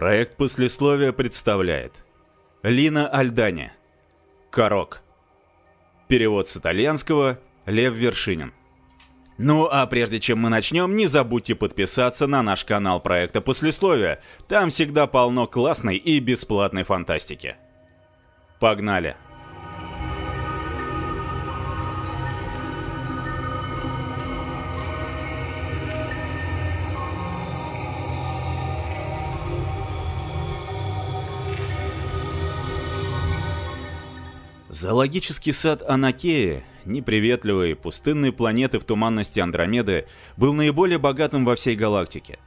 Проект послесловия представляет Лина Альдани Корок Перевод с итальянского Лев Вершинин ну а прежде чем мы начнем, не забудьте подписаться на наш канал проекта Послесловия. Там всегда полно классной и бесплатной фантастики. Погнали! Зоологический сад Анакея, неприветливой, пустынной планеты в туманности Андромеды, был наиболее богатым во всей галактике.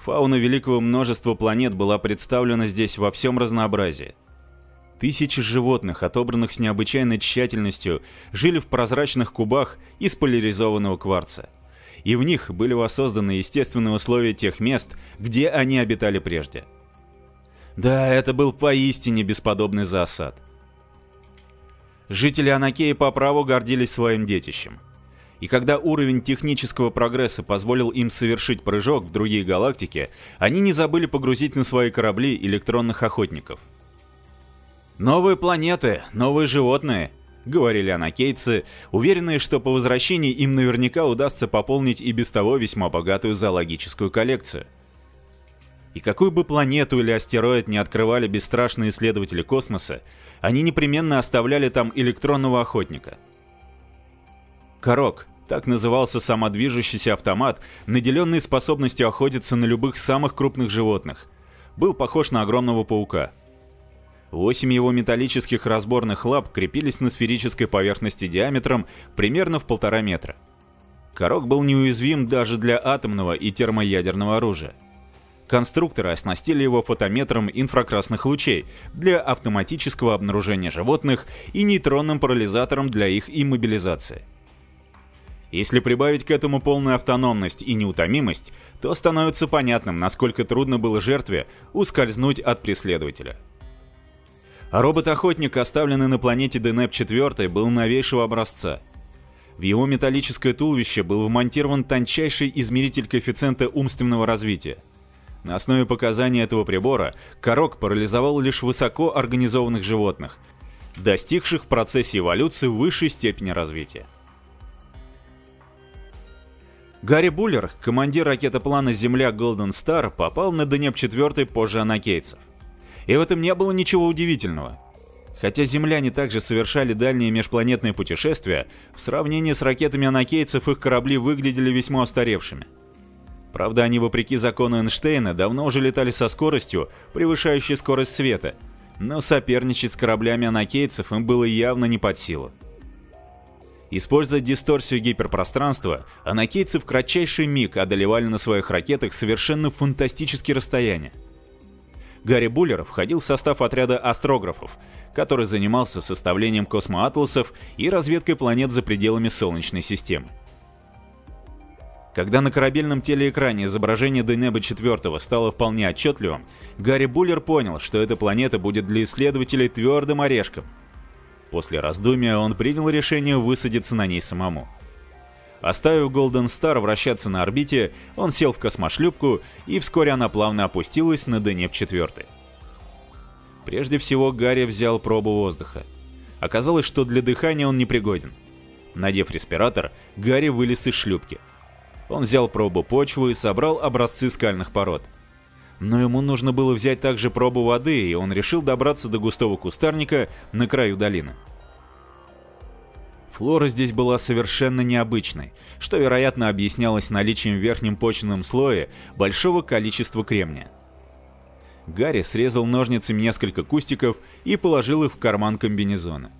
Фауна великого множества планет была представлена здесь во всем разнообразии. Тысячи животных, отобранных с необычайной тщательностью, жили в прозрачных кубах из поляризованного кварца. И в них были воссозданы естественные условия тех мест, где они обитали прежде. Да, это был поистине бесподобный засад – Жители Анакеи по праву гордились своим детищем. И когда уровень технического прогресса позволил им совершить прыжок в другие галактики, они не забыли погрузить на свои корабли электронных охотников. «Новые планеты, новые животные», — говорили анакейцы, уверенные, что по возвращении им наверняка удастся пополнить и без того весьма богатую зоологическую коллекцию. И какую бы планету или астероид не открывали бесстрашные исследователи космоса, они непременно оставляли там электронного охотника. Корок, так назывался самодвижущийся автомат, наделенный способностью охотиться на любых самых крупных животных, был похож на огромного паука. Восемь его металлических разборных лап крепились на сферической поверхности диаметром примерно в полтора метра. Корок был неуязвим даже для атомного и термоядерного оружия. Конструкторы оснастили его фотометром инфракрасных лучей для автоматического обнаружения животных и нейтронным парализатором для их иммобилизации. Если прибавить к этому полную автономность и неутомимость, то становится понятным, насколько трудно было жертве ускользнуть от преследователя. Робот-охотник, оставленный на планете Денеп-4, был новейшего образца. В его металлическое туловище был вмонтирован тончайший измеритель коэффициента умственного развития – на основе показаний этого прибора корок парализовал лишь высоко организованных животных, достигших в процессе эволюции высшей степени развития. Гарри Буллер, командир ракетоплана «Земля Golden Star», попал на Денеп-4 позже анакейцев. И в этом не было ничего удивительного. Хотя земляне также совершали дальние межпланетные путешествия, в сравнении с ракетами анакейцев их корабли выглядели весьма устаревшими – Правда, они, вопреки закону Эйнштейна, давно уже летали со скоростью, превышающей скорость света, но соперничать с кораблями анакейцев им было явно не под силу. Используя дисторсию гиперпространства, анакейцы в кратчайший миг одолевали на своих ракетах совершенно фантастические расстояния. Гарри Буллер входил в состав отряда астрографов, который занимался составлением космоатласов и разведкой планет за пределами Солнечной системы. Когда на корабельном телеэкране изображение Денеба 4 стало вполне отчетливым, Гарри Буллер понял, что эта планета будет для исследователей твердым орешком. После раздумья он принял решение высадиться на ней самому. Оставив Golden Star вращаться на орбите, он сел в космошлюпку, и вскоре она плавно опустилась на Денеб 4. Прежде всего Гарри взял пробу воздуха. Оказалось, что для дыхания он непригоден. Надев респиратор, Гарри вылез из шлюпки – он взял пробу почвы и собрал образцы скальных пород. Но ему нужно было взять также пробу воды, и он решил добраться до густого кустарника на краю долины. Флора здесь была совершенно необычной, что, вероятно, объяснялось наличием в верхнем почвенном слое большого количества кремния. Гарри срезал ножницами несколько кустиков и положил их в карман комбинезона.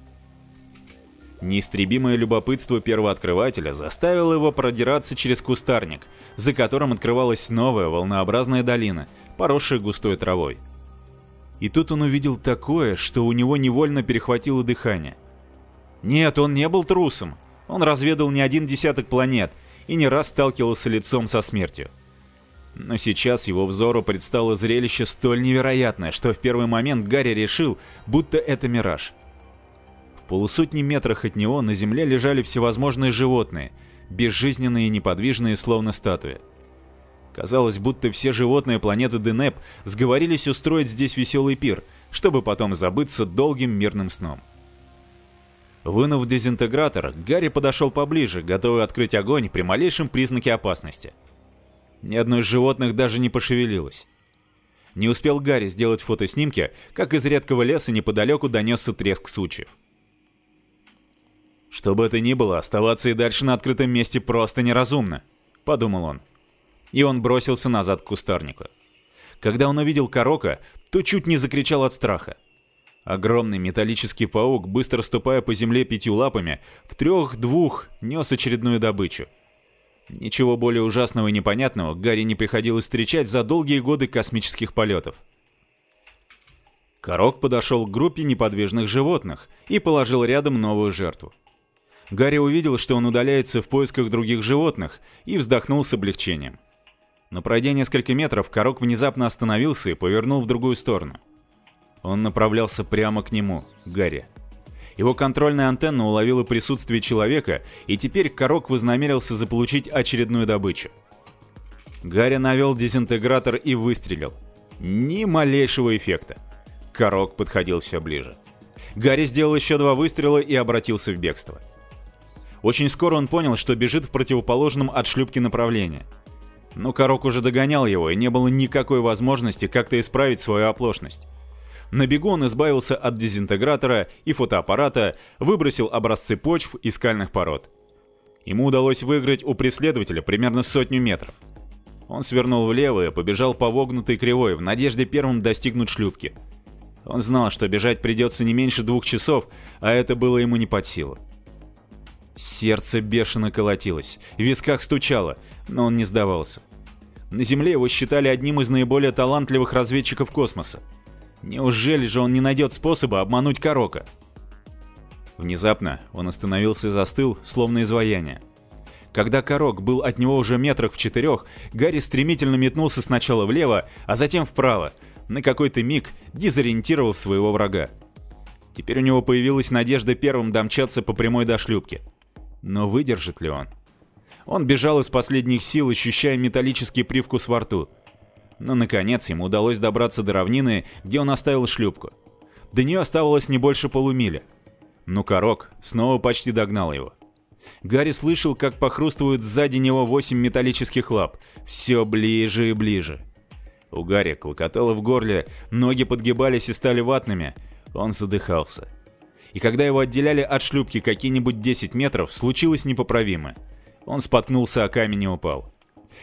Неистребимое любопытство первооткрывателя заставило его продираться через кустарник, за которым открывалась новая волнообразная долина, поросшая густой травой. И тут он увидел такое, что у него невольно перехватило дыхание. Нет, он не был трусом. Он разведал не один десяток планет и не раз сталкивался лицом со смертью. Но сейчас его взору предстало зрелище столь невероятное, что в первый момент Гарри решил, будто это мираж – полусотни метрах от него на земле лежали всевозможные животные, безжизненные и неподвижные, словно статуи. Казалось, будто все животные планеты Денеп сговорились устроить здесь веселый пир, чтобы потом забыться долгим мирным сном. Вынув дезинтегратор, Гарри подошел поближе, готовый открыть огонь при малейшем признаке опасности. Ни одно из животных даже не пошевелилось. Не успел Гарри сделать фотоснимки, как из редкого леса неподалеку донесся треск сучьев. «Что бы это ни было, оставаться и дальше на открытом месте просто неразумно», — подумал он. И он бросился назад к кустарнику. Когда он увидел Корока, то чуть не закричал от страха. Огромный металлический паук, быстро ступая по земле пятью лапами, в трех-двух нес очередную добычу. Ничего более ужасного и непонятного Гарри не приходилось встречать за долгие годы космических полетов. Корок подошел к группе неподвижных животных и положил рядом новую жертву. Гарри увидел, что он удаляется в поисках других животных, и вздохнул с облегчением. Но пройдя несколько метров, Корок внезапно остановился и повернул в другую сторону. Он направлялся прямо к нему, Гарри. Его контрольная антенна уловила присутствие человека, и теперь Корок вознамерился заполучить очередную добычу. Гарри навел дезинтегратор и выстрелил. Ни малейшего эффекта. Корок подходил все ближе. Гарри сделал еще два выстрела и обратился в бегство. Очень скоро он понял, что бежит в противоположном от шлюпки направлении. Но Корок уже догонял его, и не было никакой возможности как-то исправить свою оплошность. На бегу он избавился от дезинтегратора и фотоаппарата, выбросил образцы почв и скальных пород. Ему удалось выиграть у преследователя примерно сотню метров. Он свернул влево и побежал по вогнутой кривой в надежде первым достигнуть шлюпки. Он знал, что бежать придется не меньше двух часов, а это было ему не под силу. Сердце бешено колотилось, в висках стучало, но он не сдавался. На Земле его считали одним из наиболее талантливых разведчиков космоса. Неужели же он не найдет способа обмануть Корока? Внезапно он остановился и застыл, словно изваяние. Когда Корок был от него уже метрах в четырех, Гарри стремительно метнулся сначала влево, а затем вправо, на какой-то миг дезориентировав своего врага. Теперь у него появилась надежда первым домчаться по прямой до шлюпки. Но выдержит ли он? Он бежал из последних сил, ощущая металлический привкус во рту – но, наконец, ему удалось добраться до равнины, где он оставил шлюпку. До нее оставалось не больше полумили. Но Корок снова почти догнал его. Гарри слышал, как похрустывают сзади него восемь металлических лап. Все ближе и ближе. У Гарри клокотало в горле, ноги подгибались и стали ватными. Он задыхался. И когда его отделяли от шлюпки какие-нибудь 10 метров, случилось непоправимое. Он споткнулся о камень и упал.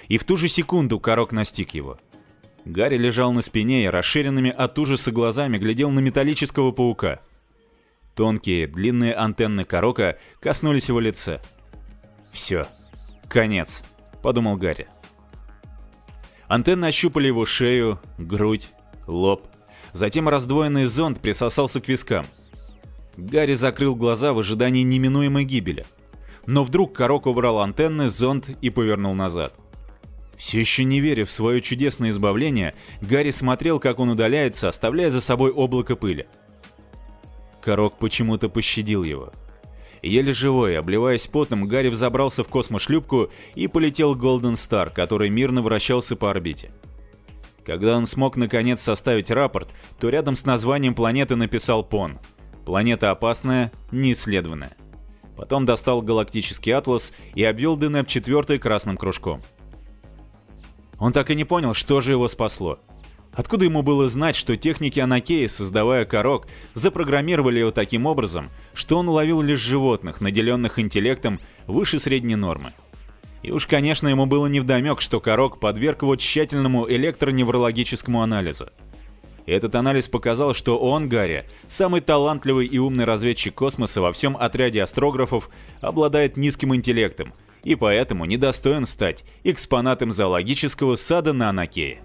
И в ту же секунду Корок настиг его. Гарри лежал на спине и расширенными от ужаса глазами глядел на металлического паука. Тонкие, длинные антенны Корока коснулись его лица. «Все. Конец», — подумал Гарри. Антенны ощупали его шею, грудь, лоб. Затем раздвоенный зонд присосался к вискам. Гарри закрыл глаза в ожидании неминуемой гибели. Но вдруг Корок убрал антенны, зонд и повернул назад. Все еще не веря в свое чудесное избавление, Гарри смотрел, как он удаляется, оставляя за собой облако пыли. Корок почему-то пощадил его. Еле живой, обливаясь потом, Гарри взобрался в космошлюпку и полетел Голден Стар, который мирно вращался по орбите. Когда он смог наконец составить рапорт, то рядом с названием планеты написал Пон. Планета опасная, неисследованная. Потом достал галактический атлас и обвел Денеп четвертой красным кружком. Он так и не понял, что же его спасло. Откуда ему было знать, что техники Анакеи, создавая корок, запрограммировали его таким образом, что он ловил лишь животных, наделенных интеллектом выше средней нормы? И уж, конечно, ему было невдомек, что корок подверг его тщательному электроневрологическому анализу. Этот анализ показал, что он, Гарри, самый талантливый и умный разведчик космоса во всем отряде астрографов, обладает низким интеллектом – и поэтому недостоин стать экспонатом зоологического сада на Анакее.